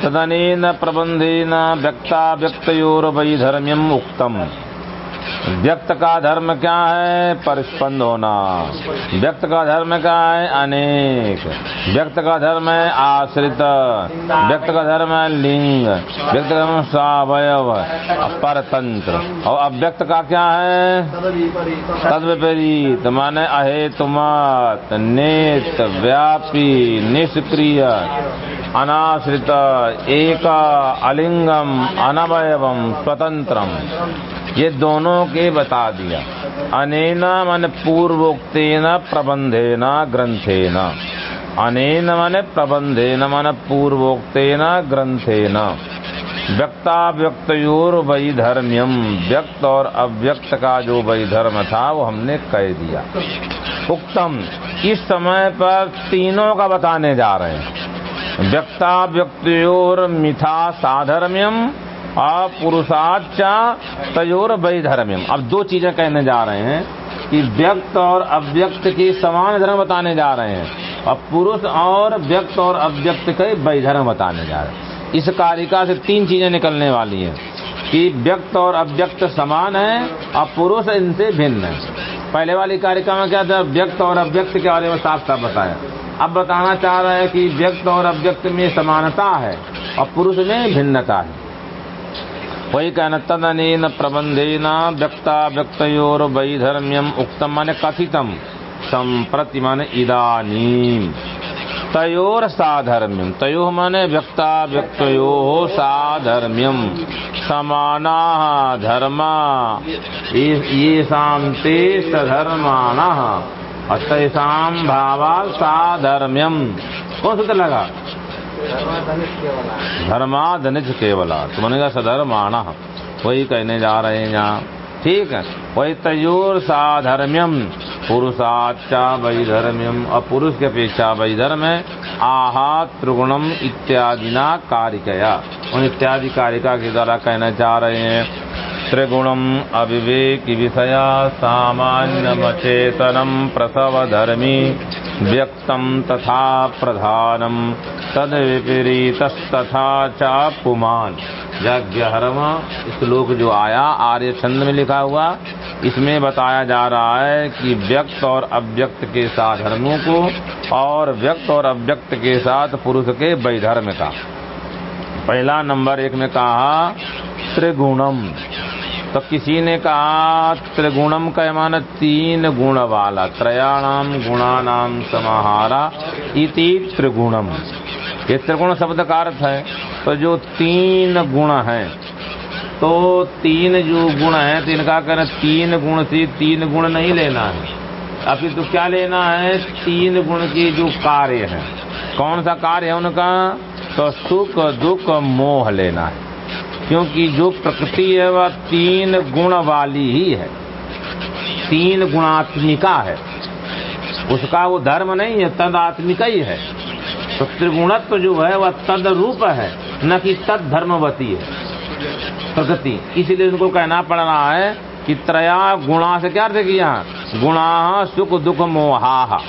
प्रबंधेन प्रबंधेन व्यक्ता व्यक्तोर वैधर्म्यम उक्तम। व्यक्त का धर्म क्या है? परिस्पंद होना। व्यक्त का धर्म क्या है? अनेक। व्यक्त का धर्म है आश्रित। व्यक्त का धर्म है लिंग। व्यक्त का धर्म सवयव परतंत्र और अव्यक्त का क्या है? तद विपरीत माने अहेतुमत। नेत, व्यापी, निष्क्रिय, अनाश्रित, एक, अलिंगम, अनवयवम, स्वतंत्रम। ये दोनों के बता दिया। अनेन मन पूर्वोक्तेन प्रबंधेन ग्रंथेन। अनेन मन प्रबंधेन मन पूर्वोक्तेन ग्रंथेन। व्यक्ता व्यक्तोर वैधर्म्यम व्यक्त और अव्यक्त का जो वैधर्म था, वो हमने कह दिया। उक्तम, इस समय पर तीनों का बताने जा रहे हैं। व्यक्ता व्यक्तोर मिथा साधर्म्यम अपुरुषाचा तयोर वैधर्म्यम। अब दो चीज़ें कहने जा रहे हैं कि व्यक्त और अव्यक्त की समान धर्म बताने जा रहे हैं। और पुरुष और व्यक्त और अव्यक्त के वैधर्म बताने जा रहे हैं। इस कारिका से तीन चीज़ें निकलने वाली हैं कि व्यक्त और अव्यक्त समान है और पुरुष इनसे भिन्न है। पहले वाली कारिका में क्या था? व्यक्त और अव्यक्त के बारे में साफ़ साफ़ बताया अब बताना चाह रहे हैं कि व्यक्त और अव्यक्त में समानता है और पुरुष में भिन्नता है। वही कहना तदन प्रबंधेन व्यक्ता व्यक्तोर वैधर्म्यम उक्तम माने कथितम। संप्रति माने इदानीम। तयोर साधर्म्यम तयो माने व्यक्ता व्यक्तयो साधर्म्यम। समाना धर्मा। ये शांति सधर्माण अतम भावा साधर्म्यम। कौन सूत्र लगा? धर्माधनिज केवला तो सधर्म सधर्माण। वही कहने जा रहे हैं यहाँ। ठीक है। वही तयूर साधर्म्यम पुरुषाचा वैधर्म्यम और पुरुष के अपेक्षा वैधर्म है। आहा त्रिगुणम इत्यादि ना कारिकया। उन इत्यादि कारिका के द्वारा कहना चाह रहे हैं। त्रिगुणम अविवेक विषया सामान्यमचेतनम प्रसव धर्मी व्यक्तम तथा प्रधानम। तद विपरीतस्तथा चा पुमान यज्ञहरम श्लोक जो आया आर्य छंद में लिखा हुआ इसमें बताया जा रहा है कि व्यक्त और अव्यक्त के साथ धर्मों को और व्यक्त और अव्यक्त के साथ पुरुष के वैधर्म का। पहला नंबर एक में कहा, त्रिगुणम। तो किसी ने कहा, त्रिगुणम का मान तीन गुण वाला, त्रयाणाम गुणानाम समाहारा इति त्रिगुणम। ये त्रिगुण शब्द का अर्थ है। तो जो तीन गुण हैं तो तीन जो गुण है तो इनका कहना तीन गुण से तीन गुण नहीं लेना है। अभी तो क्या लेना है? तीन गुण के जो कार्य है। कौन सा कार्य है उनका? तो सुख, दुख, मोह लेना है। क्योंकि जो प्रकृति है, वह तीन गुण वाली ही है। तीन गुणात्मिका है। उसका वो धर्म नहीं है, तद आत्मिका ही है। तो त्रिगुणत्व जो है, वह तद रूप है, न कि तद धर्मवती है। प्रकृति इसीलिए उनको कहना पड़ रहा है कि त्रया गुणा से क्या अर्थ किया गुणा सुख दुख मोहा।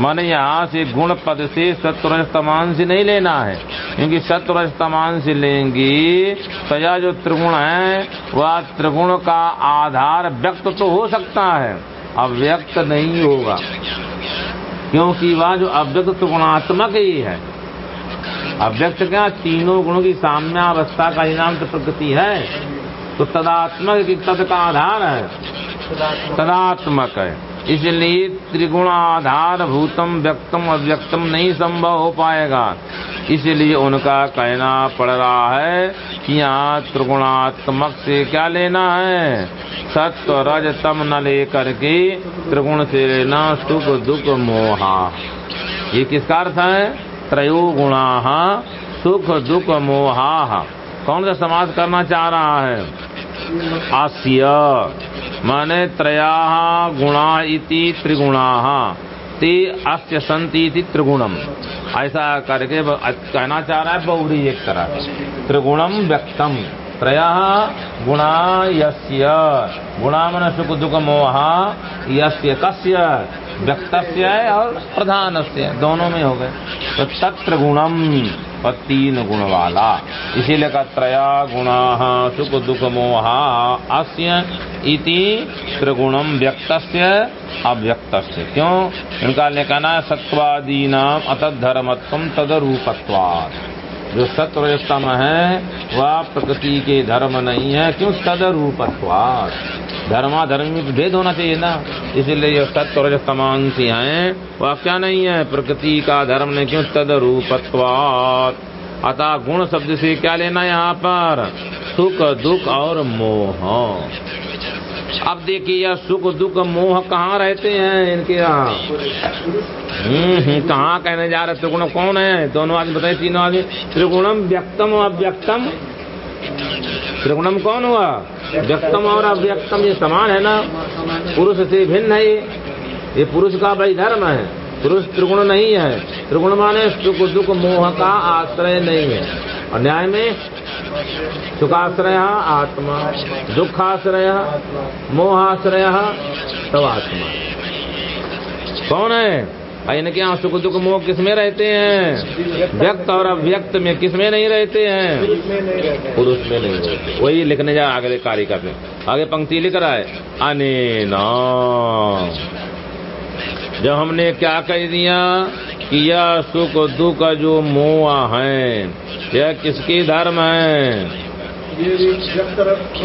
माने यहाँ से गुण पद से सत्वर तमान से नहीं लेना है। क्योंकि सत्वर तमान से लेंगी तो यह जो त्रिगुण है, वह त्रिगुण का आधार व्यक्त तो हो सकता है, अव्यक्त नहीं होगा। क्योंकि वह जो अव्यक्त त्रिगुणात्मक ही है अव्यक्त क्या तीनों गुणों की साम्यावस्था का इनाम तो प्रकृति है तो तदात्मक की तद का आधार है। तदात्मक। है। इसलिए त्रिगुणाधार भूतम व्यक्तम अव्यक्तम नहीं संभव हो पाएगा। इसलिए उनका कहना पड़ रहा है कि यहाँ त्रिगुणात्मक से क्या लेना है? सत्व रज तम न लेकर के त्रिगुण से लेना सुख दुख मोहा। ये किसका अर्थ है? त्रयो गुणा सुख, दुख, मोहा। कौन सा समाज करना चाह रहा है? आस्य। माने त्रया गुणा इति त्रिगुणा। ते अस्य संति इति त्रिगुणम। ऐसा करके कहना चाह रहा है बहुरी एक तरह। त्रिगुणम व्यक्तम। त्रया गुणा यस्य। गुणा मन सुख, दुख, मोहा। यस्य कस्य? व्यक्त और प्रधान दोनों में हो गए। तो तत्र गुणम और तीन गुण वाला इसीलिए का त्रया गुणा, सुख दुख मोहा, अस्य इति त्रिगुणम व्यक्त अव्यक्त क्यों? इनका कहना सत्वादी नाम धर्मत्व तदरूपत्वाद जो सत्व रजतम है वह प्रकृति के धर्म नहीं है, क्यों तदरूपत्वाद धर्मा धर्म में भेद होना चाहिए ना। इसलिए ये सत्व रजतमांसी हैं वह क्या नहीं है, प्रकृति का धर्म नहीं, क्यों तदरूपत्वाद अतः गुण शब्द से क्या लेना यहाँ पर? सुख, दुख और मोह। अब देखिए यह सुख दुख मोह कहाँ रहते हैं इनके यहाँ? हम्म, हम्म कहाँ कहने जा रहे त्रिगुण कौन है? दोनों आदमी बताए तीनों आदमी। त्रिगुणम व्यक्तम अव्यक्तम। त्रिगुणम कौन हुआ? व्यक्तम और अव्यक्तम ये समान है ना? पुरुष से भिन्न है ये। ये पुरुष का भाई धर्म है। पुरुष त्रिगुण नहीं है। त्रिगुण माने सुख, दुख, मोह का आश्रय नहीं है। और न्याय में सुखाश्रय, आत्मा। दुखाश्रय, मोहाश्रय, तब आत्मा। कौन है? इनके यहाँ सुख, दुख, मोह किसमें रहते हैं? व्यक्त और अव्यक्त में किसमें नहीं रहते हैं? पुरुष में नहीं रहते। वही लिखने जा आगे कार्य पे आगे पंक्ति लिख रहा है अने जब हमने क्या कह दिया कि यह सुख दुख जो मोह है, यह किसकी धर्म है?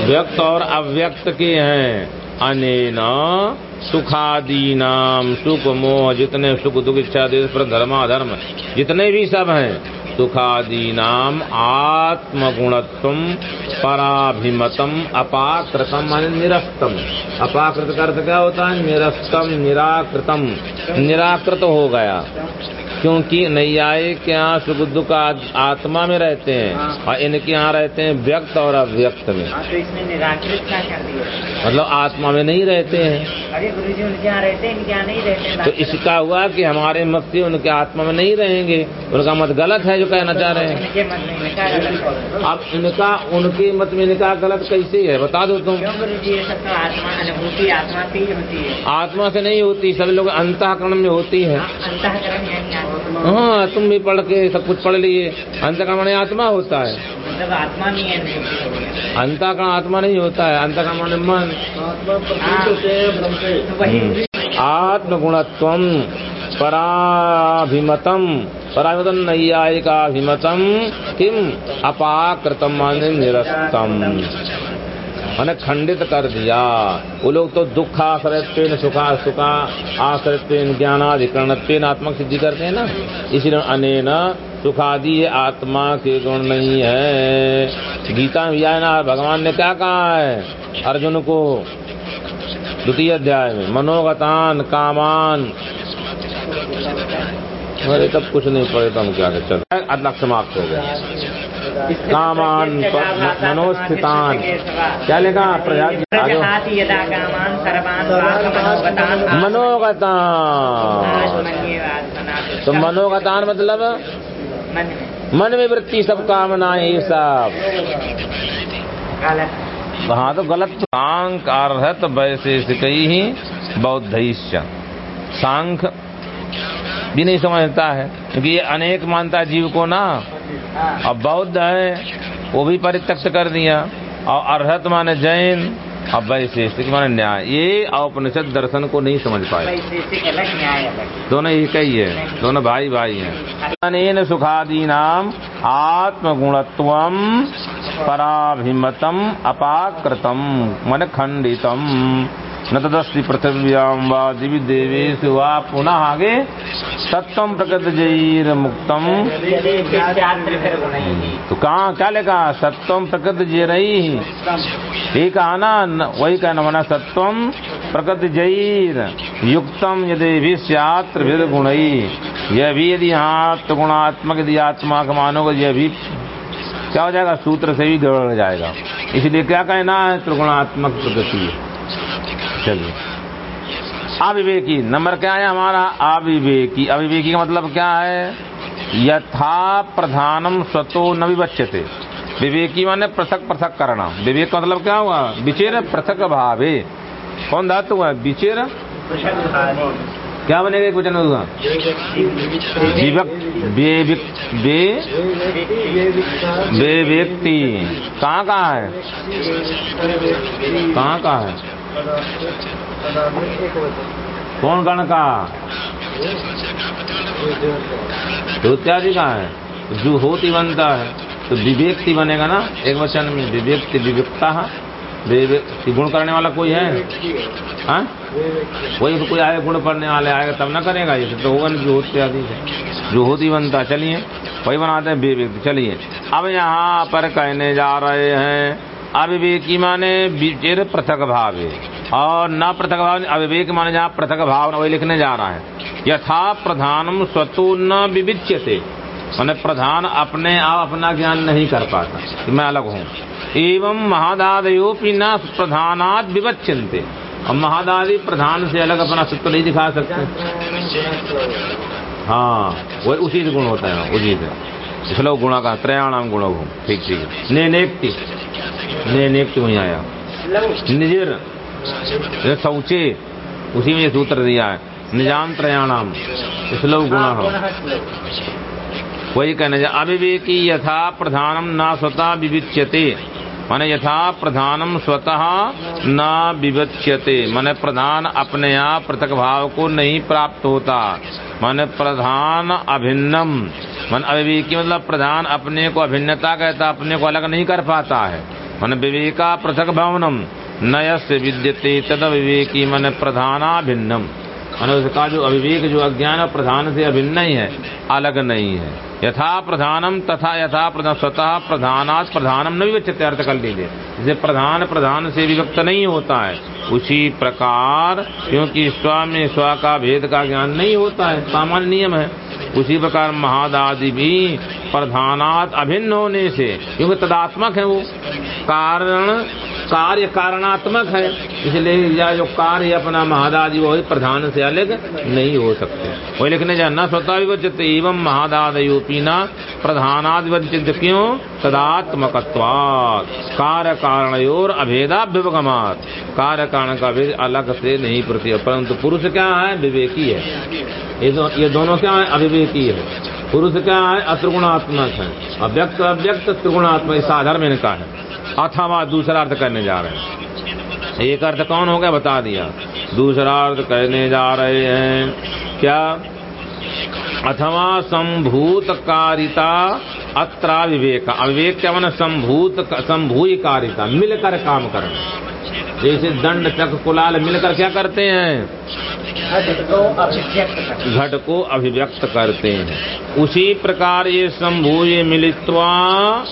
व्यक्त और अव्यक्त के हैं। अनेना सुखादी नाम सुख मोह, जितने सुख दुख इच्छा देश पर धर्माधर्म, जितने भी सब हैं सुखादी आत्मगुण आत्मगुणत्व पराभिमतम अपाकृतम निरस्तम। अपाकृत का अर्थ क्या होता है निरस्तम, निराकृतम। निराकृत हो गया। क्योंकि नैयायिक के यहाँ सुख दुख आत्मा में रहते हैं हाँ। और इनके यहाँ रहते हैं व्यक्त और अव्यक्त में। हाँ, तो मतलब आत्मा में नहीं रहते हैं। अरे गुरु जी उनके यहाँ रहते हैं इनके यहाँ नहीं रहते तो इसका हुआ कि हमारे मत से उनके आत्मा में नहीं रहेंगे। उनका मत गलत है जो कहना चाह रहे हैं। अब इनका उनके मत में इनका गलत कैसे है बता दो तुम। तो आत्मा से ही होती है। आत्मा से नहीं होती सभी लोग अंतकरण में होती है। हाँ, तुम भी पढ़ के सब कुछ पढ़ लिए। अंतकरण आत्मा होता है। मतलब आत्मा नहीं है अंतकरण आत्मा नहीं होता है अंतकरण मन। आत्मगुणत्व पराभिमतम पराभिमतम नैयायिकाभिमतम किम? अपाकृतम निरस्तम मैंने खंडित कर दिया। वो लोग तो दुखाश्रयत्व सुखा सुखा आश्रयत्व ज्ञानाधिकरण आत्मा सिद्धि करते हैं ना। इसलिए अनेन सुखादि आत्मा के गुण नहीं है। गीता में है ना भगवान ने क्या कहा है? अर्जुन को द्वितीय अध्याय में, मनोगतान, कामान। अरे तब कुछ नहीं पड़े तो हम क्या चल। अदलक समाप्त हो गया। कामान मनोस्थितान। क्या लिखा? मनोगतान। तो मनोगतान मतलब? मन में वृत्ति, सब कामनाएँ, ये सब। हाँ तो गलत सांख अर्हत वैशेषिक ही बौद्ध सांख भी नहीं समझता है क्योंकि ये अनेक मानता जीव को ना। अब बौद्ध है वो भी परित्यक्त कर दिया। और अर्हत माने जैन अब वैशेषिक माने न्याय। ये औपनिषद दर्शन को नहीं समझ पाए। दोनों एक ही है दोनों भाई भाई हैं। अनेन सुखादी नाम आत्मगुणत्व पराभिमतम अपाकृतम मन खंडितम न तदस्ति पृथिव्याम वा दिव्य देवेश वा पुनः आगे सत्यम प्रकृत जैर मुक्तम तो कहा, क्या लिखा? सत्यम प्रकृत जई ठीक कहा ना, वही कहना मना सत्यम प्रकृत जैर युक्तम यदि भी सत्र गुण यह भी यदि यहाँ गुणात्मक यदि आत्मा का मानोगे, यह भी क्या हो जाएगा? सूत्र से भी गड़बड़ जाएगा। इसलिए क्या कहना है? त्रिगुणात्मक प्रगति। चलिए। अविवेकी, नंबर क्या है हमारा? अविवेकी। अविवेकी का मतलब क्या है? यथा प्रधानम स्वतो न विवच्यते। विवेकी माने पृथक पृथक करना। विवेक का मतलब क्या हुआ? विचेर पृथक भावे। कौन धातु है? विचेर? क्या बनेगा एक वचन होगा व्यक्ति कहाँ कहाँ है? कहाँ कहाँ है? कौन गण का? इत्यादि कहाँ है। जो होती बनता है तो विवेक्ति बनेगा ना? एक वचन में विवेक्ति विवेकता गुण करने वाला कोई है? हाँ? वही तो कोई आए गुण पढ़ने वाले आएगा तब ना करेगा ये। तो होगा ना जो होते आदि जो होती बनता, चलिए। वही बनाते हैं विवेक चलिए। अब यहाँ पर कहने जा रहे हैं अविवेकी माने विचेर पृथक भाव। और न पृथक भाव, अविवेक माने जहाँ पृथक भाव वही लिखने जा रहा है। यथा प्रधानम स्वतो न विविच्यते। मैंने प्रधान अपने आप अपना ज्ञान नहीं कर पाता। कि मैं अलग हूँ। एवं महादादयोपि न प्रधानात विवच्यंते और महादादी प्रधान से अलग अपना सत्य नहीं दिखा सकते। हाँ वही उसी से गुण होता है, उसी से। श्लोक गुणा का, त्रयाणाम गुण ठीक ठीक। ने नेक्ति ने नेक्ति वहीं आया। निजिर शौचे उसी में सूत्र दिया है। निज़ाम त्रयाणाम श्लोक गुणा हो। वही कहने अभिवेकी यथा प्रधानम ना स्वता विविच्यते। माने यथा प्रधानम स्वतः न विवच्यते। माने प्रधान अपने आप पृथक भाव को नहीं प्राप्त होता। माने प्रधान अभिन्नम। मन अविवेकी मतलब प्रधान अपने को अभिन्नता कहता, अपने को अलग नहीं कर पाता है। मन विवेका पृथक भवनम। नयस्य विद्यते तद विवेकी मन प्रधानाभिन्नम। मन उसका जो अविवेक, जो अज्ञान, प्रधान से अभिन्न ही है, अलग नहीं है। यथा प्रधानम तथा यथा प्रधान, स्वतः प्रधानात प्रधानम न विवचित अर्थ कर लीजिए। जैसे प्रधान प्रधान से विभक्त नहीं होता है। उसी प्रकार, क्योंकि स्व में स्व का भेद का ज्ञान नहीं होता है, सामान्य नियम है। उसी प्रकार महादादि भी प्रधानात अभिन्न होने से, क्योंकि तदात्मक है वो। कारण कार्य कारणात्मक है। इसलिए या जो कार्य अपना महादादि वही प्रधान से अलग नहीं हो सकते। वही लिखने जा न स्वतः एवं महादादयोपी न प्रधानाद विवचित क्यों? तदात्मकत्वात्। कार्य कारणयोर अभेदाभ्युपगमात। कार्य कारण का भेद अलग से नहीं प्रति परंतु पुरुष क्या है? विवेकी है। ये, दो, ये दोनों क्या है? अविवेकी है। पुरुष क्या है? अत्रिगुणात्मक है। अव्यक्त अव्यक्त त्रिगुणात्मक इस आधार साधर्म इनका है। अथवा दूसरा अर्थ करने जा रहे हैं। एक अर्थ कौन हो गया बता दिया। दूसरा अर्थ कहने जा रहे हैं। क्या? अथवा संभूत कारिता अत्रा विवेक। अविवेक क्या मैंने? संभूत संभूय कारिता मिलकर काम करना। जैसे दंड चक कुलाल मिलकर क्या करते हैं? घट को अभिव्यक्त करते हैं। उसी प्रकार ये संभूय मिलित्वा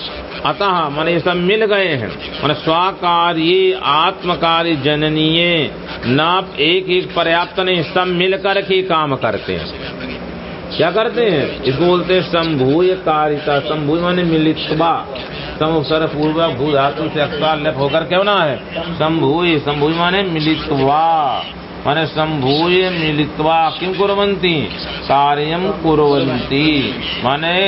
अतः मन ये सब मिल गए हैं। मन स्वाकार्य आत्मकार्य जननीय, नाप एक एक पर्याप्त नहीं, सब मिलकर के काम करते हैं। क्या करते हैं? इसको बोलते हैं संभूय कारिता। संभूय माने मिलित्वा। समुसर पूर्वक भू धातु से अक्षर लेप होकर क्यों ना है? संभूय संभूय माने मिलित्वा। माने संभूय मिलित्वा किम कुरवंती कार्यम कुरवंती माने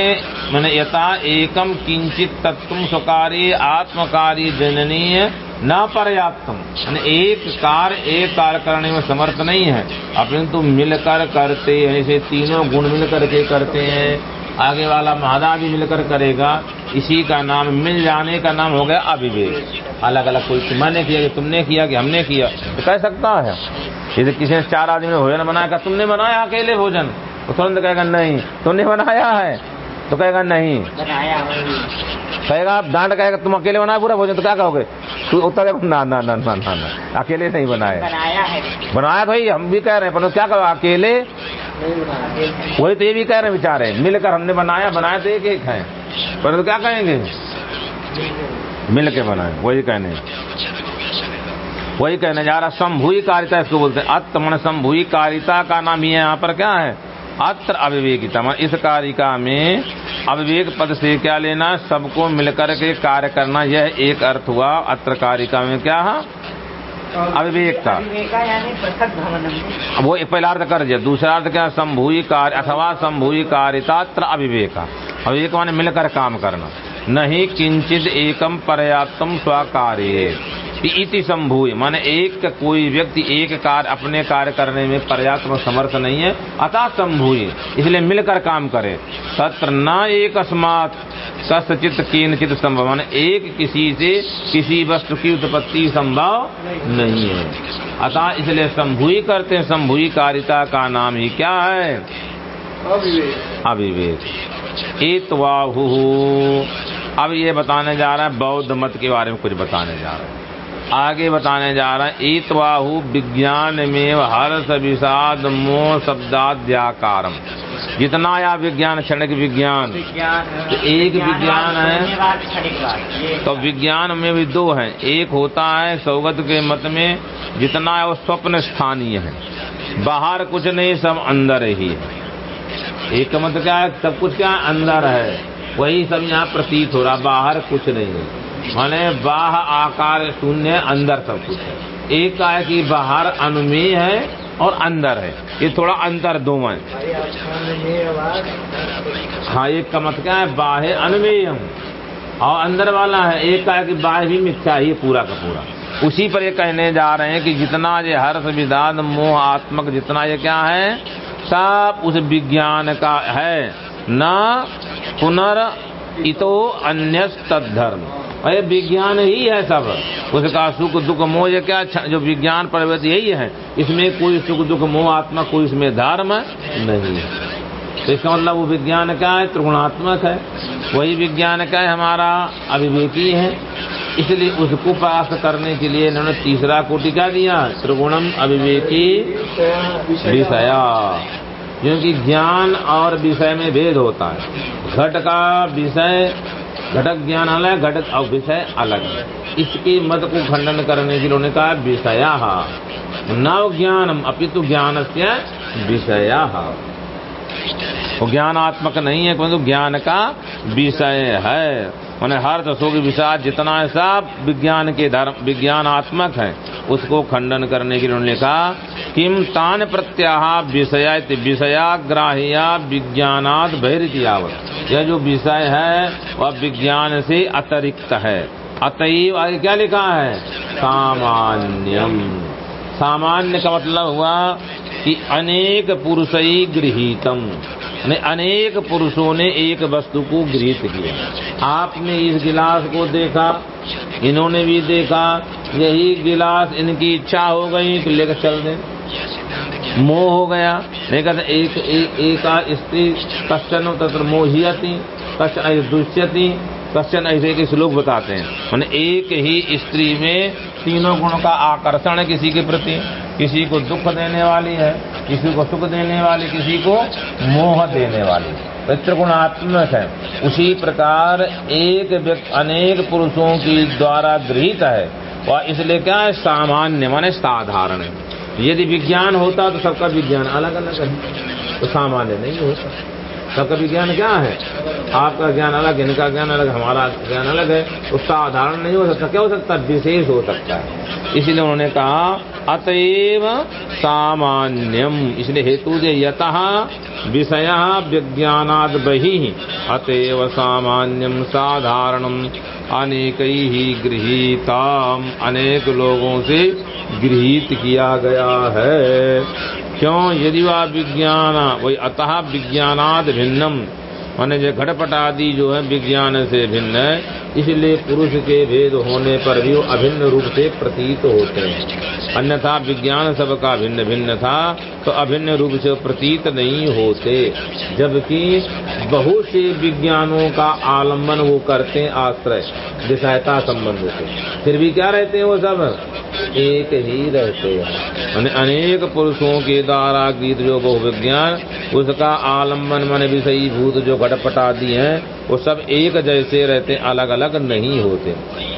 माने यथा एकम किंचित तत्व स्वकार्य आत्मकार्य जननीय न पर्याप्तम एक कार्य एक कार्य करने में समर्थ नहीं है। अपिंतु मिलकर करते हैं ऐसे तीनों गुण मिलकर के करते हैं। आगे वाला मादा भी मिलकर करेगा। इसी का नाम, मिल जाने का नाम हो गया अविवेक। अलग अलग कोई मैंने किया कि तुमने किया कि हमने किया। तो कह सकता है यदि किसी ने चार आदमी ने भोजन बनाया तुमने बनाया अकेले भोजन? तो तुरंत कहेगा, नहीं, तुमने बनाया है। तो कहेगा नहीं। कहेगा आप डांट कहेगा तुम अकेले बनाया पूरा भोजन तो क्या कहोगे? तू उत्तर देखो ना ना ना ना ना ना अकेले नहीं बनाया बनाया है। बनाया तो ही हम भी कह रहे हैं पर क्या कहो अकेले? वही तो ये भी कह रहे हैं बेचारे मिलकर हमने बनाया बनाया तो एक एक है। परंतु क्या कहेंगे? मिल के बनाए वही कहने। वही कहने जा रहा संभूई कारिता इसको बोलते हैं। अत्र मन संभूई कारिता का नाम ही है यहाँ पर क्या है? अत्र अविवेकिता मन इस कारिका में अविवेक पद से क्या लेना? सबको मिलकर के कार्य करना यह एक अर्थ हुआ। अत्र कारिका में क्या है? अविवेकता। विवेका यानी पृथक भवनम। वो एक पहला अर्थ कर दिया। दूसरा अर्थ क्या? संभूई कार्य अथवा संभूई कारिता त्र अविवेका। अविवेक माने मिलकर काम करना। नहीं किंचित एकम पर्याप्तम स्वकार्य कि इति संभूय। माने एक कोई व्यक्ति एक कार्य अपने कार्य करने में पर्याप्त समर्थ नहीं है अतः संभूय। इसलिए मिलकर काम करे। तत्र न एक अस्मात कस्चित चित संभव। माने एक किसी से किसी वस्तु की उत्पत्ति संभव नहीं है। अतः इसलिए संभूई करते हैं। संभूई कारिता का नाम ही क्या है? अविवेक। एतवाहु। अब ये बताने जा रहा है बौद्ध मत के बारे में कुछ बताने जा रहा है। आगे बताने जा रहा है ईतवाहु विज्ञान में हर्ष विषाद मोह शब्दाद्याकारम। जितना या विज्ञान क्षणिक विज्ञान तो एक विज्ञान है तो विज्ञान में भी दो हैं। एक होता है सौगत के मत में जितना है वो स्वप्न स्थानीय है। बाहर कुछ नहीं सब अंदर ही है। एक मत क्या है? सब कुछ क्या अंदर है। वही सब यहाँ प्रतीत हो रहा बाहर कुछ नहीं है। माने बाह आकार शून्य अंदर सब कुछ है। एक है कि बाहर अनुमेय है और अंदर है। ये थोड़ा अंतर दो है। हाँ एक का मत क्या है? बाह्य अनुमेय और अंदर वाला है एक का है कि बाह्य भी मिथ्या ही पूरा का पूरा। उसी पर ये कहने जा रहे हैं कि जितना ये हर्ष विधान मोह आत्मक जितना ये क्या है? सब उस विज्ञान का है। न पुनर् इतो अन्य तद्धर्म अरे विज्ञान ही है सब। उसका सुख, दुख, मोह, ये क्या जो विज्ञान प्रवृत्ति यही है। इसमें कोई सुख, दुख, मोह, आत्मा, कोई इसमें धर्म नहीं है। तो इसका मतलब वो विज्ञान क्या है, त्रिगुणात्मक है। वही विज्ञान क्या है, हमारा अभिवेकी है। इसलिए उसको प्राप्त करने के लिए इन्होंने तीसरा कोटि क्या दिया? त्रिगुणम अभिवेकी विषया। क्योंकि ज्ञान और विषय में भेद होता है। घट का विषय घटक ज्ञान अलग, घटक और विषय अलग। इसके मत को खंडन करने के लिए उन्होंने कहा, विषया। नव ज्ञानम अपितु ज्ञान से विषया। वो ज्ञानात्मक नहीं है, परंतु ज्ञान का विषय है। मैंने हर दसों के विषय जितना है सब विज्ञान के धर्म, विज्ञानात्मक है। उसको खंडन करने के लिए उन्होंने कहा, किम तान प्रत्याह विषया विषयाग्राहिया विज्ञानाद बहिर्तियावत यह जो विषय है, वह विज्ञान से अतिरिक्त है। अतएव आगे क्या लिखा है? सामान्यम। सामान्य का मतलब हुआ कि अनेक पुरुष ही अनेक पुरुषों ने एक वस्तु को गृहित किया। आपने इस गिलास को देखा, इन्होंने भी देखा, यही गिलास इनकी इच्छा हो गई तो लेकर चल दे। मोह हो गया। नहीं कहते, एक एक स्त्री, कश्चन तत्र मोहियती, कश्चन दुष्यति, कश्चन ऐसे के श्लोक बताते हैं? मैंने एक ही स्त्री में तीनों गुणों का आकर्षण किसी के प्रति, किसी को दुख देने वाली है, किसी को सुख देने वाली, किसी को मोह देने वाली। त्रिगुणात्मक है। उसी प्रकार एक व्यक्ति, अनेक पुरुषों की द्वारा गृहित है। वह इसलिए क्या है? सामान्य, माने साधारण है। यदि विज्ञान होता तो सबका विज्ञान अलग अलग है। तो सामान्य नहीं होता। सबका विज्ञान क्या है? आपका ज्ञान अलग इनका ज्ञान अलग हमारा ज्ञान अलग है, उसका साधारण नहीं हो सकता। क्या हो सकता? विशेष हो सकता है। इसीलिए उन्होंने कहा, अतएव सामान्यम। इसलिए हेतु जे यत विषय विज्ञानाद बही, अतएव सामान्यम साधारणम। अनेक ही गृहीता अनेक लोगों से गृहित किया गया है। क्यों? यदि वह विज्ञान वही अतः विज्ञानाद भिन्नम। माने जो घटपट आदि जो है विज्ञान से भिन्न है, इसलिए पुरुष के भेद होने पर भी वो अभिन्न रूप से प्रतीत होते हैं। अन्यथा विज्ञान सबका भिन्न भिन्न था तो अभिन्न रूप से प्रतीत नहीं होते, जबकि बहुत से विज्ञानों का आलंबन वो करते हैं आश्रय विषयता संबंध से। फिर भी क्या रहते हैं वो सब? एक ही रहते हैं। अनेक पुरुषों के द्वारा गीत जो बहुविज्ञान, उसका आलंबन मन विषयी भूत जो घटपट आदि है, वो सब एक जैसे रहते अलग अलग नहीं होते।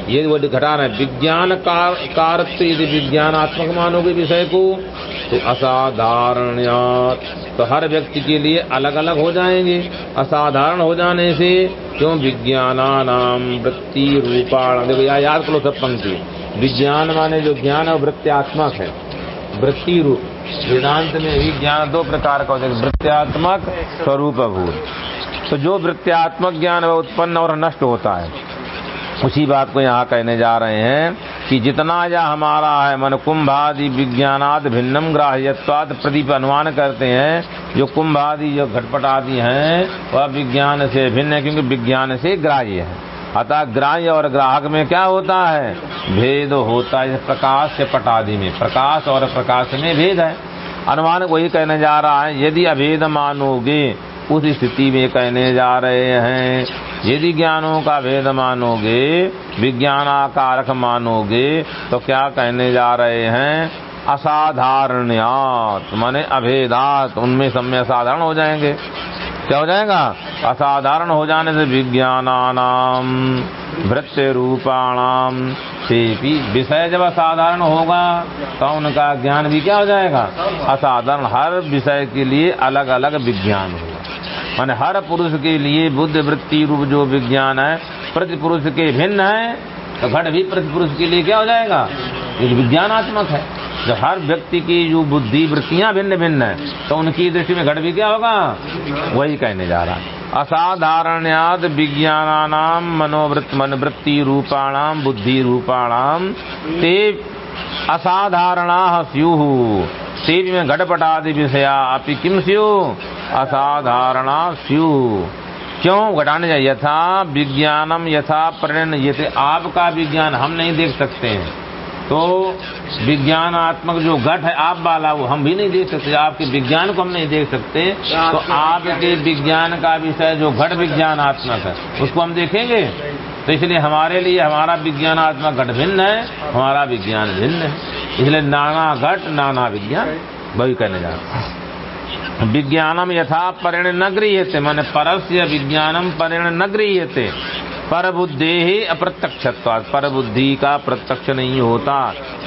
ये वो घटा रहे विज्ञान कार यदि विज्ञानात्मक मानोगे विषय को तो असाधारण तो हर व्यक्ति के लिए अलग अलग हो जाएँगे। असाधारण हो जाने से क्यों? विज्ञानानाम वृत्ति रूपाण। देखो, या याद करो सब पंक्ति। विज्ञान माने जो ज्ञान और वृत्त्यात्मक है। वृत्ति रूप। वेदांत में भी ज्ञान दो प्रकार का होता है। वृत्त्यात्मक स्वरूप भूत तो जो वृत्त्यात्मक ज्ञान वह उत्पन्न और नष्ट होता है। उसी बात को यहाँ कहने जा रहे हैं कि जितना यह हमारा है मन कुंभादि विज्ञानाद भिन्नम ग्राह्यत्वाद प्रदीप अनुमान करते हैं, जो कुंभादि, जो घटपट आदि हैं, वह विज्ञान से भिन्न है क्योंकि विज्ञान से ग्राह्य है। अतः ग्राह्य और ग्राहक में क्या होता है? भेद होता है, प्रकाश से पटादि में। प्रकाश और प्रकाश में भेद है। अनुमान वही कहने जा रहा है, यदि अभेद मानोगे उस स्थिति में कहने जा रहे हैं, यदि ज्ञानों का भेद मानोगे, विज्ञानाकारक मानोगे तो क्या कहने जा रहे हैं? असाधारण्यात, माने अभेदात, उनमें में असाधारण हो जाएँगे। क्या हो जाएगा? असाधारण हो जाने से विज्ञानानाम वृत्ति रूपाणाम विषय जब असाधारण होगा तो उनका ज्ञान भी क्या हो जाएगा? असाधारण, हर विषय के लिए अलग अलग विज्ञान होगा। माने हर पुरुष के लिए बुद्ध वृत्ति रूप जो विज्ञान है, प्रति पुरुष के भिन्न है तो घट भी प्रति पुरुष के लिए क्या हो जाएगा? एक विज्ञानात्मक है। जो हर व्यक्ति की जो बुद्धि वृत्तियाँ भिन्न भिन्न है तो उनकी दृष्टि में घट भी क्या होगा? वही कहने जा रहा है। असाधारण्याद विज्ञानानाम मनोवृत्त मनवृत्ति रूपाणाम बुद्धि रूपाणाम ते असाधारणा स्यु। तेज में घटपटादि विषया अपि किम स्यु? असाधारणा स्यु। क्यों? घटाने जाए, यथा विज्ञानम यथा परिण ये आपका विज्ञान हम नहीं देख सकते हैं। तो विज्ञानात्मक जो घट है, आप वाला, वो हम भी नहीं देख सकते। आपके विज्ञान को हम नहीं देख सकते। तो आपके विज्ञान का विषय जो घट विज्ञानात्मक है, उसको हम देखेंगे? तो इसलिए हमारे लिए हमारा विज्ञानात्मक घट भिन्न है, हमारा विज्ञान भिन्न है। इसलिए नाना घट नाना विज्ञान वही कहने जा रहा विज्ञानम यथा परिण न गृहते माने परस्य विज्ञानम परिण न गृहते पर बुद्धि ही अप्रत्यक्ष पर बुद्धि का प्रत्यक्ष नहीं होता।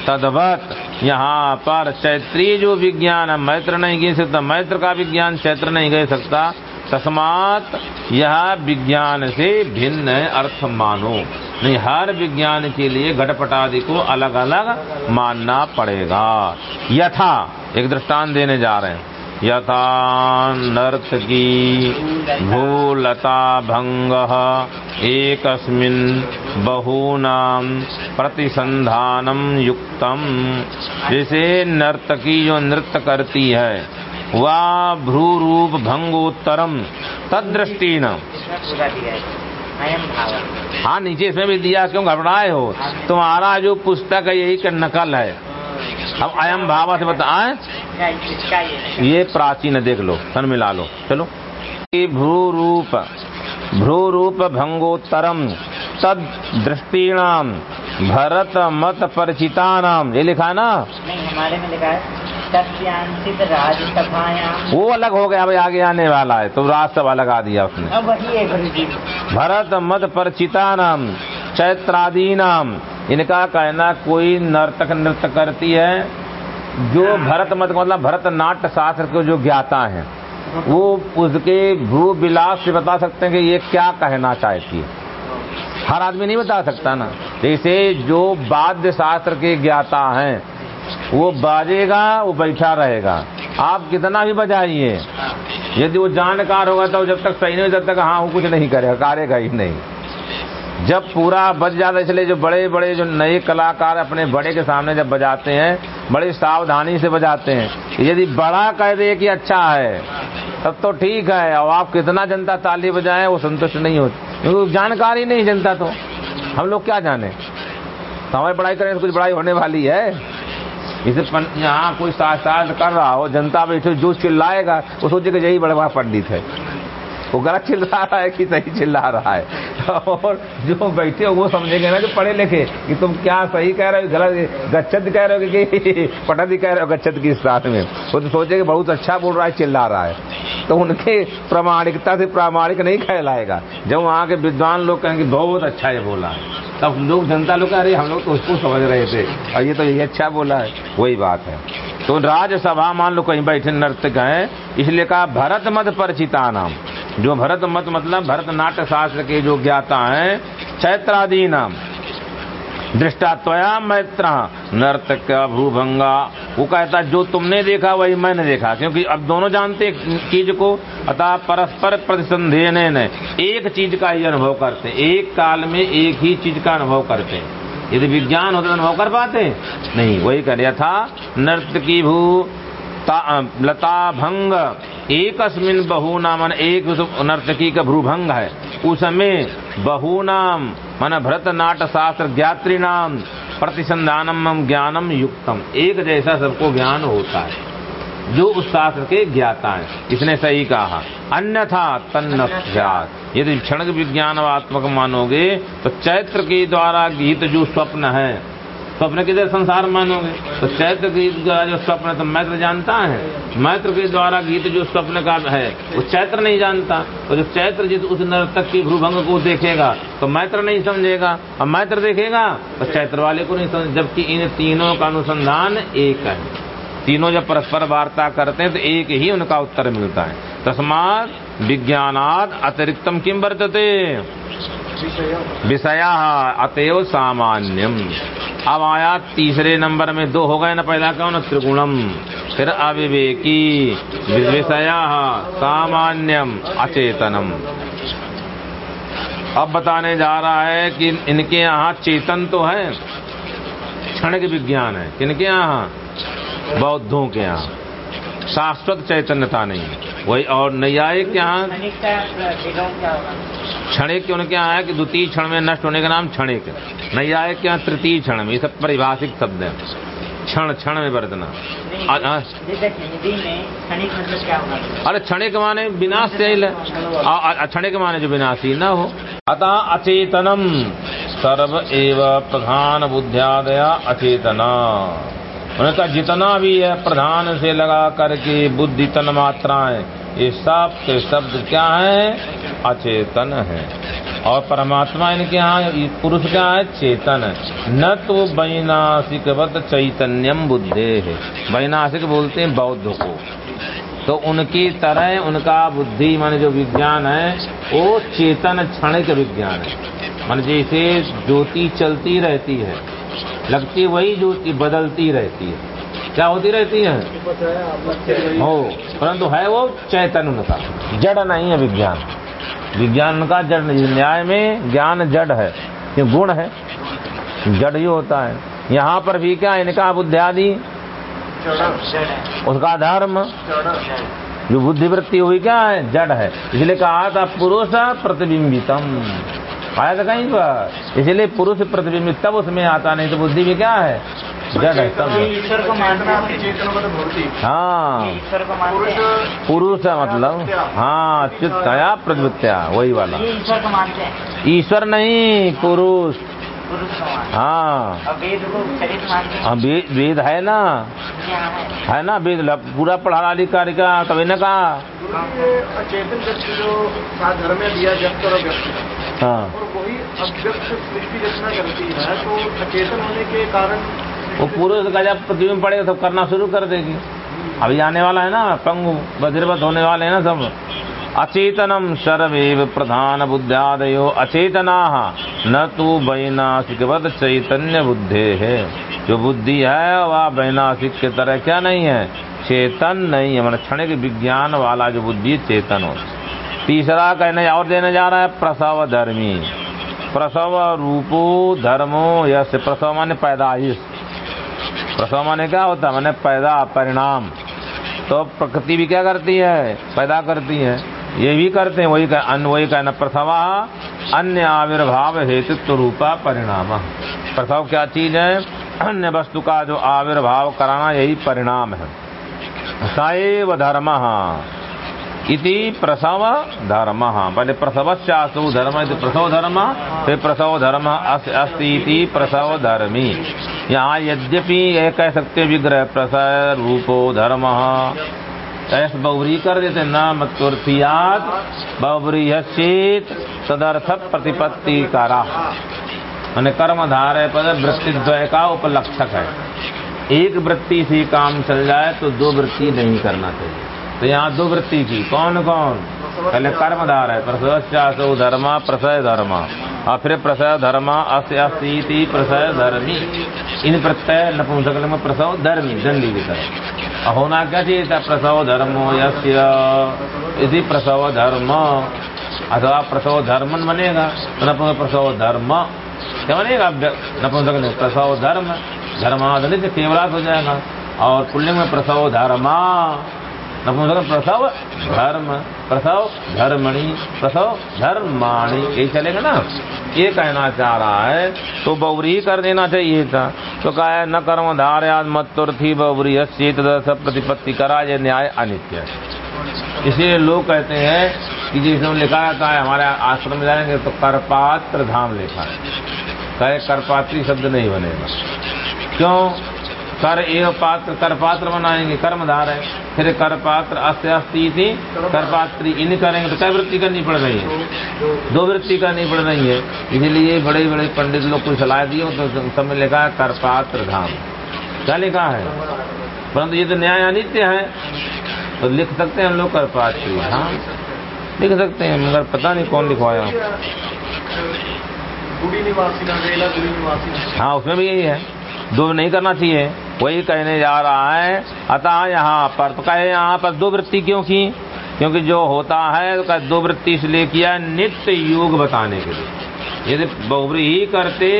तदवत यहाँ पर चैत्रीय जो विज्ञान है, मैत्र नहीं गिन सकता, मैत्र का विज्ञान चैत्र नहीं गे सकता। तस्मात यह विज्ञान से भिन्न अर्थ मानो। नहीं, हर विज्ञान के लिए घटपटादि को अलग अलग मानना पड़ेगा। यथा, एक दृष्टांत देने जा रहे हैं। यथा नर्त की भूलता भंग एकस्मिन् बहूनां प्रतिसंधानम युक्तम। जैसे नर्तकी जो नृत्य करती है वह भ्रू रूप भंगोत्तरम तदृष्टि न हाँ नीचे इसमें भी दिया क्यों घबराए हो। तुम्हारा जो पुस्तक है, यही का नकल है। अब अयम भाव से बताए ये प्राचीन देख लो, सन मिला लो। चलो। भ्रू रूप भ्रू रूप भंगोत्तरम तद दृष्टिणाम भरत मत परिचिता नाम ये लिखा ना? नहीं, हमारे में लिखा है। वो अलग हो गया भाई आगे आने वाला है तो राजसभा लगा दिया उसने। अब वही भरत मत परिचिता नाम चैत्रादी नाम इनका कहना कोई नर्तक नृत्य करती है जो भरत मत मतलब भरत नाट्य शास्त्र के जो ज्ञाता है वो उसके भू विलास से बता सकते हैं कि ये क्या कहना चाहती है। हर आदमी नहीं बता सकता ना। जैसे जो वाद्य शास्त्र के ज्ञाता हैं वो बाजेगा, वो बैठा रहेगा। आप कितना भी बजाइए। यदि वो जानकार होगा तो जब तक सही नहीं, जब तक हाँ वो कुछ नहीं करेगा करेगा ही नहीं। जब पूरा बज जाता इसलिए जो बड़े बड़े जो नए कलाकार अपने बड़े के सामने जब बजाते हैं, बड़ी सावधानी से बजाते हैं। यदि बड़ा कह दे कि अच्छा है, तब तो ठीक है। और आप कितना जनता ताली बजाए, वो संतुष्ट नहीं होती। क्योंकि जानकारी नहीं जनता तो। हम लोग क्या जाने? तो हमारी पढ़ाई करें तो कुछ बड़ाई होने वाली है। इसे यहाँ कोई साज कर रहा हो, जनता बैठे जो चिल्लाएगा वो सोचे कि यही बड़ा पंडित है। वो गलत चिल्ला रहा है कि सही चिल्ला रहा है? और जो बैठे हो, वो समझेंगे ना जो पढ़े लिखे कि तुम क्या सही कह रहे हो, गलत, गच्छत कह रहे हो कि पटदी कह रहे हो, गच्छत की साथ में? वो तो सोचे कि बहुत अच्छा बोल रहा है, चिल्ला रहा है। तो उनके प्रामाणिकता से प्रामाणिक नहीं कहलाएगा। जब वहाँ के विद्वान लोग कहेंगे बहुत अच्छा ये बोला है। तब लोग, जनता लोग कह रहे हम लोग तो उसको समझ रहे थे, और ये तो यही अच्छा बोला है। वही बात है। तो राज्यसभा मान लो कहीं बैठे नर्तक हैं, इसलिए कहा, भरत मत परिचिता नाम जो भरत मत मतलब भरत नाट्य शास्त्र के जो ज्ञाता हैं, चैत्रादी नाम। दृष्टात्वया मैत्र, नर्तक भूभंगा वो कहता जो तुमने देखा, वही मैंने देखा। क्योंकि अब दोनों जानते चीज़ को, अतः परस्पर प्रतिसंधेन एक चीज़ का ही अनुभव करते, एक काल में एक ही चीज़ का अनुभव करते। यदि विज्ञान होता तो अनुभव कर पाते? नहीं, वही कर। यथा नर्तकी भू ता- लता भंग एक बहुनाम मन एक नर्तकी का भ्रूभंग है। उसमें बहुनाम, मन भरत नाट शास्त्र ज्ञात्री नाम प्रतिसंधानम ज्ञानम युक्तम। एक जैसा सबको ज्ञान होता है, जो उस शास्त्र के ज्ञाता है। इसने सही कहा। अन्यथा तन्न स्यात्। यदि क्षण विज्ञानवात्मक मानोगे तो चैत्र के द्वारा गीत जो स्वप्न है स्वप्न किधर संसार मानोगे? तो चैत्र गीत का जो स्वप्न तो मैत्र जानता है। मैत्र के द्वारा गीत जो स्वप्न का है, वो चैत्र नहीं जानता। तो जो चैत्र जिस उस नर्तक की भ्रूभंग को देखेगा तो मैत्र नहीं समझेगा। और मैत्र देखेगा तो चैत्र वाले को नहीं समझ, जबकि इन तीनों का अनुसंधान एक है। तीनों जब परस्पर वार्ता करते हैं तो एक ही उनका उत्तर मिलता है। तस्मात विज्ञानाद अतिरिक्तम किम वर्तते? विषया अतएव सामान्यम। अब आया तीसरे नंबर में दो हो गए ना पहला कौन त्रिगुणम? फिर अविवेकी, विषया सामान्यम, अचेतनम। अब बताने जा रहा है कि इनके यहाँ चेतन तो है। क्षणिक विज्ञान है। किनके यहाँ? बौद्धों के यहाँ। शाश्वत चैतन्यता नहीं वही और नैयायिक के यहाँ क्षणिक उनके यहाँ है कि द्वितीय क्षण में नष्ट होने का नाम क्षणिक? नैयायिक के यहाँ तृतीय क्षण में ये सब परिभाषिक शब्द है। क्षण क्षण में बरतना। मतलब अरे क्षणिक माने है आ- आ- क्षणिक माने जो विनाशी न हो। अतः अचेतनम सर्व एव प्रधान बुद्धियादया अचेतना। उन्होंने कहा जितना भी है प्रधान से लगा करके बुद्धि तन मात्राएँ ये सब के शब्द क्या है? अचेतन है। और परमात्मा इनके यहाँ, पुरुष क्या है चेतन। है न तो वैनाशिकवत चैतन्यम बुद्धे है। वैनाशिक बोलते हैं बौद्ध को। तो उनकी तरह उनका बुद्धि, मान जो विज्ञान है, वो चेतन क्षणिक विज्ञान है। मान जैसे ज्योति चलती रहती है, लगती वही ज्योति बदलती रहती है। क्या होती रहती है? हो, परंतु है वो चैतन्य जड़ नहीं है विज्ञान। विज्ञान का जड़ न्याय में ज्ञान जड़ है। ये गुण है। जड़ ही होता है। यहाँ पर भी क्या इनका बुद्धियादि उसका धर्म। जो बुद्धिवृत्ति हुई क्या है? जड़ है। इसलिए कहा था पुरुष प्रतिबिंबितम। आया था कहीं पर? इसलिए पुरुष प्रतिबिंबित। तब उसमें आता, नहीं तो बुद्धि भी क्या है? है तब ईश्वर को मानते हाँ। को मानते हैं। पुरुष है मतलब। हाँ चित्त या प्रवृत्या वही वाला। ईश्वर को मानते हैं। ईश्वर नहीं पुरुष। पुरुष को मानते हाँ। हैं। वेद को शरीर मानते वेद है ना? है। ना वेद? पूरा पढ़ा लिखा का तभी ने कहा। अचेतन जो धर्म में दिया व्यक्त और व्यक्त। हाँ। और वही अव्यक्त सृष्टि रचना करती है तो अचेतन होने के कारण वो पुरुष का जब प्रतिबिंब पड़ेगा सब करना शुरू कर देगी। अभी आने वाला है ना, पंगु वज्रवत होने वाले हैं ना सब। अचेतनम सर्वेव प्रधान बुद्ध्यादयो, अचेतना न तो वैनाशिकवत चैतन्य बुद्धे है। जो बुद्धि है, वह वैनाशिक की तरह क्या नहीं है? चेतन नहीं है। मतलब क्षणिक विज्ञान वाला जो बुद्धि चेतन हो। तीसरा कहने, और देने जा रहा है, प्रसव धर्मी। प्रसव रूपो धर्मो यश प्रसव माने पैदाइश। प्रसव माने क्या होता है? मैंने पैदा परिणाम। तो प्रकृति भी क्या करती है? पैदा करती है। ये भी करते हैं, वही अन्य वही कहना प्रसवा, अन्य आविर्भाव हेतुत्व रूपा परिणाम। प्रसव क्या चीज़ है? अन्य वस्तु का जो आविर्भाव कराना यही परिणाम है। सैव धर्म। इति प्रसव धर्म। पहले प्रसवश्चासु धर्म प्रसव धर्म फिर प्रसव धर्म अस- अस्ति प्रसव धर्मी। यहाँ यद्यपि ये कह सकते विग्रह प्रसव रूपो धर्म। ऐसे बहुरी कर देते न मतुर्थियात बहुरी चेत तदर्थ प्रतिपत्ति कारा मैंने कर्मधार है पद वृत्ति द्वय का उपलक्षक है। एक वृत्ति से काम चल जाए तो दो वृत्ति नहीं करना चाहिए। तो यहाँ दो वृत्ति की, कौन कौन? पहले कर्मधार है प्रसवश्चासो धर्म, प्रसय धर्म। और फिर प्रसय धर्म अस्ति, प्रसय धर्मी। इन प्रत्यय नपुंसक में प्रसव धर्मी, दंडी की तरह। होना क्या चाहिए था? प्रसव धर्मो यस्य। इति प्रसव धर्म। अथवा प्रसव धर्मन बनेगा तो नपुंसक प्रसव धर्म। क्या बनेगा? व्यक्त नपुंसक में प्रसव धर्म। धर्मादनित केवलात हो जाएगा। और पुल्लिंग में प्रसव धर्मा। नपुंसक प्रसव, धर्म प्रसव, धर्मणि प्रसव, धर्माणी। यही चलेगा ना? ये कहना चाह रहा है तो बौरी कर देना चाहिए था। तो कहा है न कर्म धारयाद मत्तुर्थी बौरी चेत प्रतिपत्ति करा, ये न्याय अनित्य है। इसीलिए लोग कहते हैं कि जिसमें लिखा जाता है हमारे आश्रम में जाएँगे तो करपात्र धाम लिखा है। कहे, करपात्री शब्द नहीं बनेगा। क्यों? कर एव पात्र कर पात्र बनाएँगे कर्मधार है। फिर कर पात्र अस्य अस्ति थी कर पात्री इन करेंगे तो क्या वृत्ति करनी पड़ रही है? दो वृत्ति करनी पड़ रही है। इसलिए बड़े बड़े पंडित लोग को सलाह दिए तो सब में लिखा है करपात्र धाम। क्या लिखा है? परंतु ये तो न्याय अनित्य है। तो लिख सकते हैं हम लोग कर पात्री धाम। लिख सकते हैं मगर पता नहीं कौन लिखवाया। हाँ उसमें भी यही है। दो नहीं करना चाहिए। वही कहने जा रहा है, अतः यहाँ पर तो कहे यहाँ पर दो वृत्ति क्यों की? क्योंकि जो होता है तो दो वृत्ति इसलिए किया नित्य योग बताने के लिए। यदि बहुबरी ही करते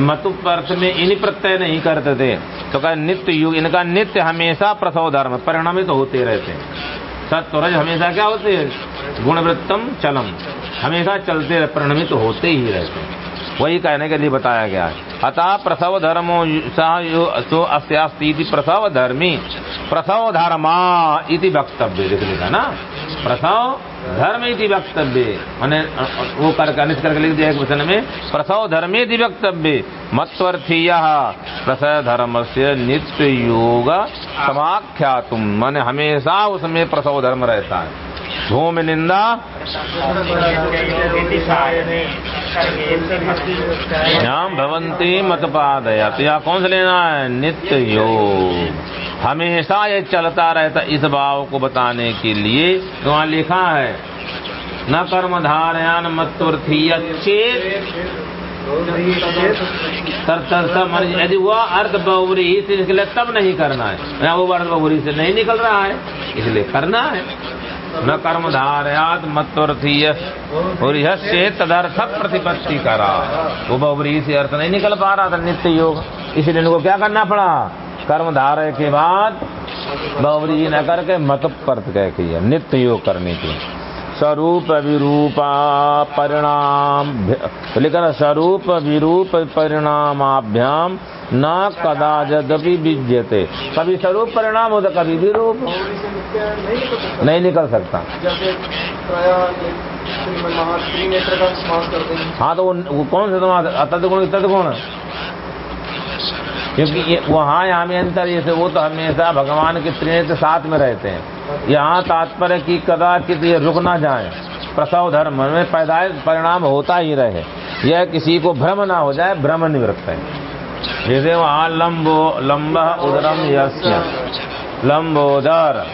मतु अर्थ में इन प्रत्यय नहीं करते थे तो कहे नित्य युग, इनका नित्य हमेशा प्रसव धर्म परिणामित तो होते रहते हैं। सत्वरज हमेशा क्या होते हैं? गुणवृत्तम चलम। हमेशा चलते, परिणमित तो होते ही रहते हैं। वही कहने के लिए बताया गया है। अतः प्रसव धर्मो अस्यास्ती प्रसव धर्मी प्रसव धर्मा इति वक्तव्य, देख लिखा ना? प्रसव धर्म इति वक्तव्य। मैंने, वो कर अनिष्ट करके लिख दिया एक वचन में, प्रसव धर्मे इति वक्तव्य। मत्वर्थीय प्रसव धर्म से नित्य योग समाख्या तुम मैंने हमेशा उसमें प्रसव धर्म रहता है। भूम निंदा श्याम भवंती मत पादया तो यहाँ कौन सा लेना है नित्य योग हमेशा ये चलता रहता इस भाव को बताने के लिए तो वहाँ लिखा है न कर्म धारयान मत्वर्थी यदि वह अर्थ बहुरी से निकले तब नहीं करना है वो अर्ध बहुरी से नहीं निकल रहा है इसलिए करना है न कर्म धारयात यश और यश से तदर्थ प्रतिपत्ति करा। बहुरी से अर्थ नहीं निकल पा रहा था नित्य योग। इसलिए इनको क्या करना पड़ा? कर्म धारय के बाद बहुरी न करके मत प्रत कह नित्य योग करने के स्वरूप विरूपा परिणाम लेकिन स्वरूप विरूप परिणामाभ्याम न कदा जदपि विद्यते। कभी स्वरूप परिणाम होता कभी विरूप। नहीं निकल सकता। हैं हाँ तो वो, कौन सा समाज तदगुण तदगुण क्योंकि वहाँ यहाँ में अंतर जैसे वो तो हमेशा भगवान के त्रिनेत्र साथ में रहते हैं। यहाँ तात्पर्य की कदाचित ये रुक ना जाए। प्रसव धर्म में पैदाइश परिणाम होता ही रहे। यह किसी को भ्रम ना हो जाए, भ्रम निवृत्त है। जैसे वहाँ लंबो लंबा उदरम यस्य। लंबोदर।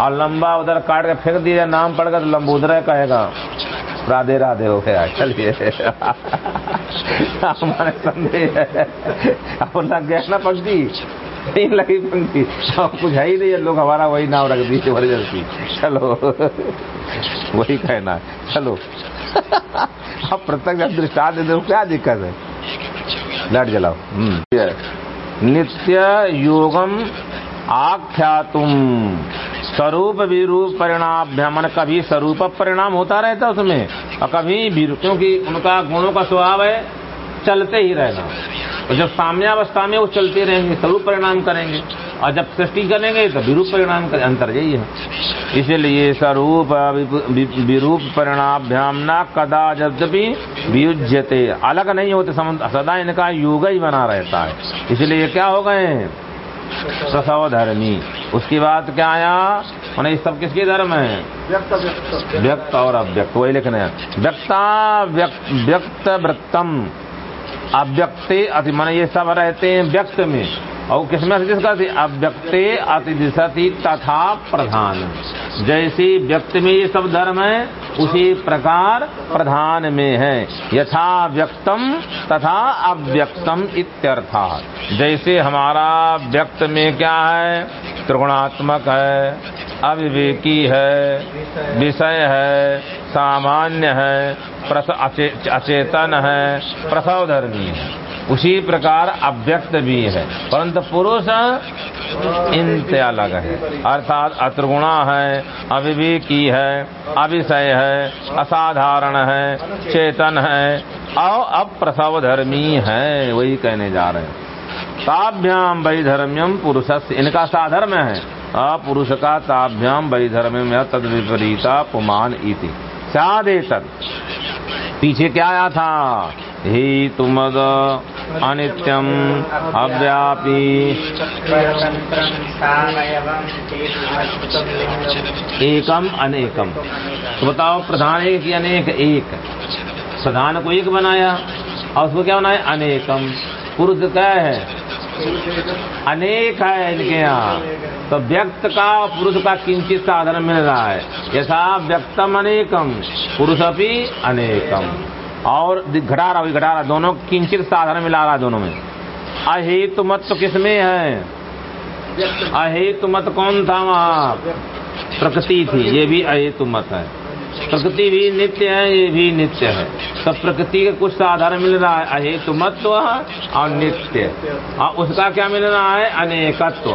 और लंबा उधर काट के फेंक दिया नाम पड़ेगा तो लंबोदर कहेगा। राधे राधे हो गया, चलिए। हमारे संदेह अब लग गया नहीं लगी पंक्ति। अब कुछ है ही नहीं लोग हमारा वही नाम रख दीजिए ज़बरदस्ती चलो। वही कहना है। चलो। अब प्रत्यक्ष दृष्टांत दे दो, क्या दिक्कत है? लाइट जलाओ। हम्म। नित्य योगम आख्यातुम। स्वरूप विरूप परिणाम कभी स्वरूप परिणाम होता रहता उसमें, और कभी क्योंकि उनका गुणों का स्वभाव है, चलते ही रहना। तो जब साम्यावस्था में वो चलते रहेंगे, स्वरूप परिणाम करेंगे, और जब सृष्टि करेंगे तो विरूप परिणाम का अंतर यही है। इसीलिए स्वरूप विरूप परिणाभ्याम न कदा जबकि वियुज्यते। अलग नहीं होते सदा इनका योग ही बना रहता है। इसलिए क्या हो गए प्रसव धर्मी। उसके बाद क्या आया? मैंने सब किसके धर्म है? व्यक्त और अव्यक्त, वही लिखने व्यक्त व्यक्त वृत्तम। अव्यक्ते अति, मन ये सब रहते हैं व्यक्त में। और किसमें जिसका अव्यक्ते अतिदिशति तथा प्रधान। जैसे व्यक्त में ये सब धर्म है, उसी प्रकार प्रधान में है। यथा व्यक्तम तथा अव्यक्तम इत्यर्थ। जैसे हमारा व्यक्त में क्या है? त्रिगुणात्मक है। अविवेकी है विषय है सामान्य है अचे, अचेतन है प्रसव धर्मी है। उसी प्रकार अव्यक्त भी है। परंतु पुरुष इनसे अलग है। अर्थात अत्रिगुणा है अविवेकी है अविषय है असाधारण है चेतन है और अप्रसव धर्मी है वही कहने जा रहे हैं। ताभ्याम वैधर्म्यम पुरुष इनका साधर्म है। अपुरुष का ताभ्याम वैधर्म्यम तद विपरीता पुमान इति। साधे तद। पीछे क्या आया था? ही तुमद अनित्यम अव्यापी। एकम अनेकम। तो बताओ, प्रधान एक की अनेक? एक। प्रधान को एक बनाया। और उसको क्या बनाया? अनेकम। पुरुष क्या है। अनेक है इनके यहाँ। तो व्यक्त का, पुरुष का किंचित साधन मिल रहा है। यथा व्यक्तम अनेकम, पुरुष भी अनेकम। और घटारा भी घटारा, दोनों किंचित साधन मिला रहा है दोनों में। अहेतु मत तो किसमें है? अहेतु मत कौन था वहाँ? प्रकृति थी, ये भी अहेतु मत है। प्रकृति भी नित्य है, ये भी नित्य है। सब प्रकृति का कुछ साधारण मिल रहा है अहेतु मत्व और नित्य। और उसका क्या मिल रहा है? अनेकत्व।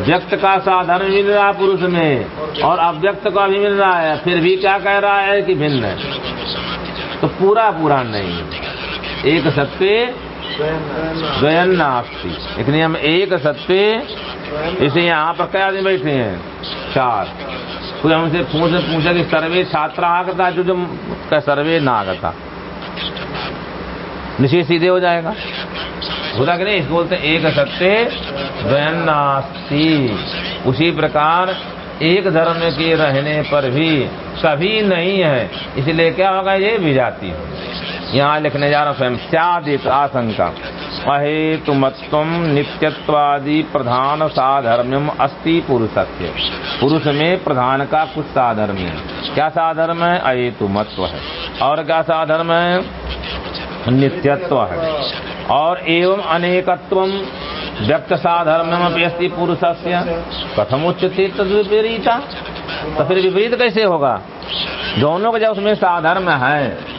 व्यक्त का साधारण मिल रहा है पुरुष में, और अव्यक्त का भी मिल रहा है। फिर भी क्या कह रहा है कि भिन्न है? तो पूरा पूरा नहीं। एक सत्य द्वयन नास्ती। लेकिन हम एक सत्य, इसे यहाँ पर क्या आदमी बैठे हैं। चार। कोई हमसे पूछ पूछा कि सर्वे छात्र आगता जो जो का सर्वे ना आगता। निश्चय सीधे हो जाएगा। होता कि नहीं? बोलते एक सत्य द्वयन नास्ती उसी प्रकार एक धर्म के रहने पर भी सभी नहीं है, इसलिए क्या होगा? ये विजाति यहाँ लिखने जा रहा स्वयं स्यादित आशंका। अहेतुमत्व नित्यत्वादि प्रधान साधर्म्यम अस्ति पुरुषस्य। पुरुष में प्रधान का कुछ साधर्म है। क्या साधर्म है? अहेतुमत्व है। और क्या साधर्म है? नित्यत्व है। और एवं अनेकत्व व्यक्त साधर्म अस्ति पुरुषस्य। कथम उच्चते तद विपरीता? तो फिर विपरीत कैसे होगा? दोनों का जब उसमें साधर्म है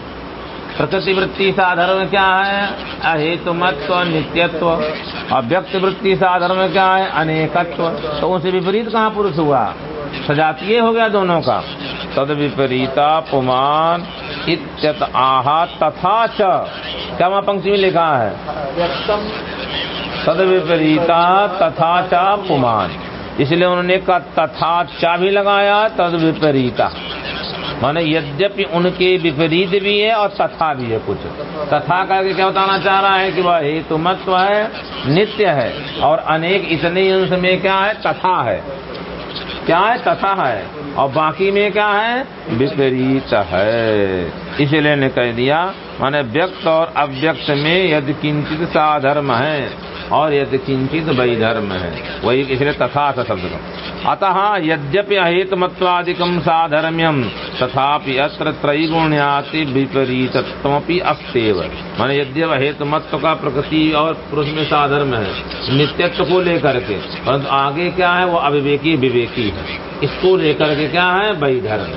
प्रकृति वृत्ति साधर्म क्या है? अहेतुमत्व, नित्यत्व। और व्यक्ति वृत्ति साधर्म क्या है? अनेकत्व। तो उनसे विपरीत कहाँ पुरुष हुआ? सजातीय हो गया दोनों का। तद विपरीता, पुमान, इत्यत आहा, तथा च। क्या वहाँ पंक्ति में लिखा है? तद विपरीता, तथा च, पुमान। इसलिए उन्होंने का तथा चा भी लगाया, तद विपरीता। माने यद्यपि उनके विपरीत भी है और तथा भी है कुछ। तथा करके क्या बताना चाह रहा है कि वह हेतु मत्व है, नित्य है, और अनेक इतने अंश में क्या है? तथा है। क्या है? तथा है। और बाकी में क्या है? विपरीत है। इसलिए ने कह दिया, माने व्यक्त और अव्यक्त में यदि किंचित साधर्म है। और यदि किंचित वही धर्म है, वही इसलिए तथा शब्द का। अतः यद्यपि अहेतमत्वादिकम साधर्म्यम तथापि अत्र त्रैगुण्याति विपरीतत्वपि अस्तेव। माने यद्यप अहित मत्व का प्रकृति और पुरुष में साधर्म है, नित्यत्व को लेकर के, परंतु आगे क्या है, वो अविवेकी विवेकी है। इसको लेकर के क्या है, वही धर्म।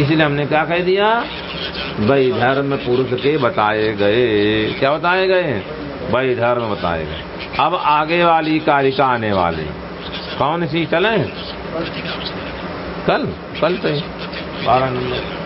इसलिए हमने क्या कह दिया? वही धर्म पुरुष के बताए गए। क्या बताए गए? वैधर्म धर्म बताएगा अब आगे वाली कारिका आने वाली। कौन सी? चले। कल कल तो बारह नंबर।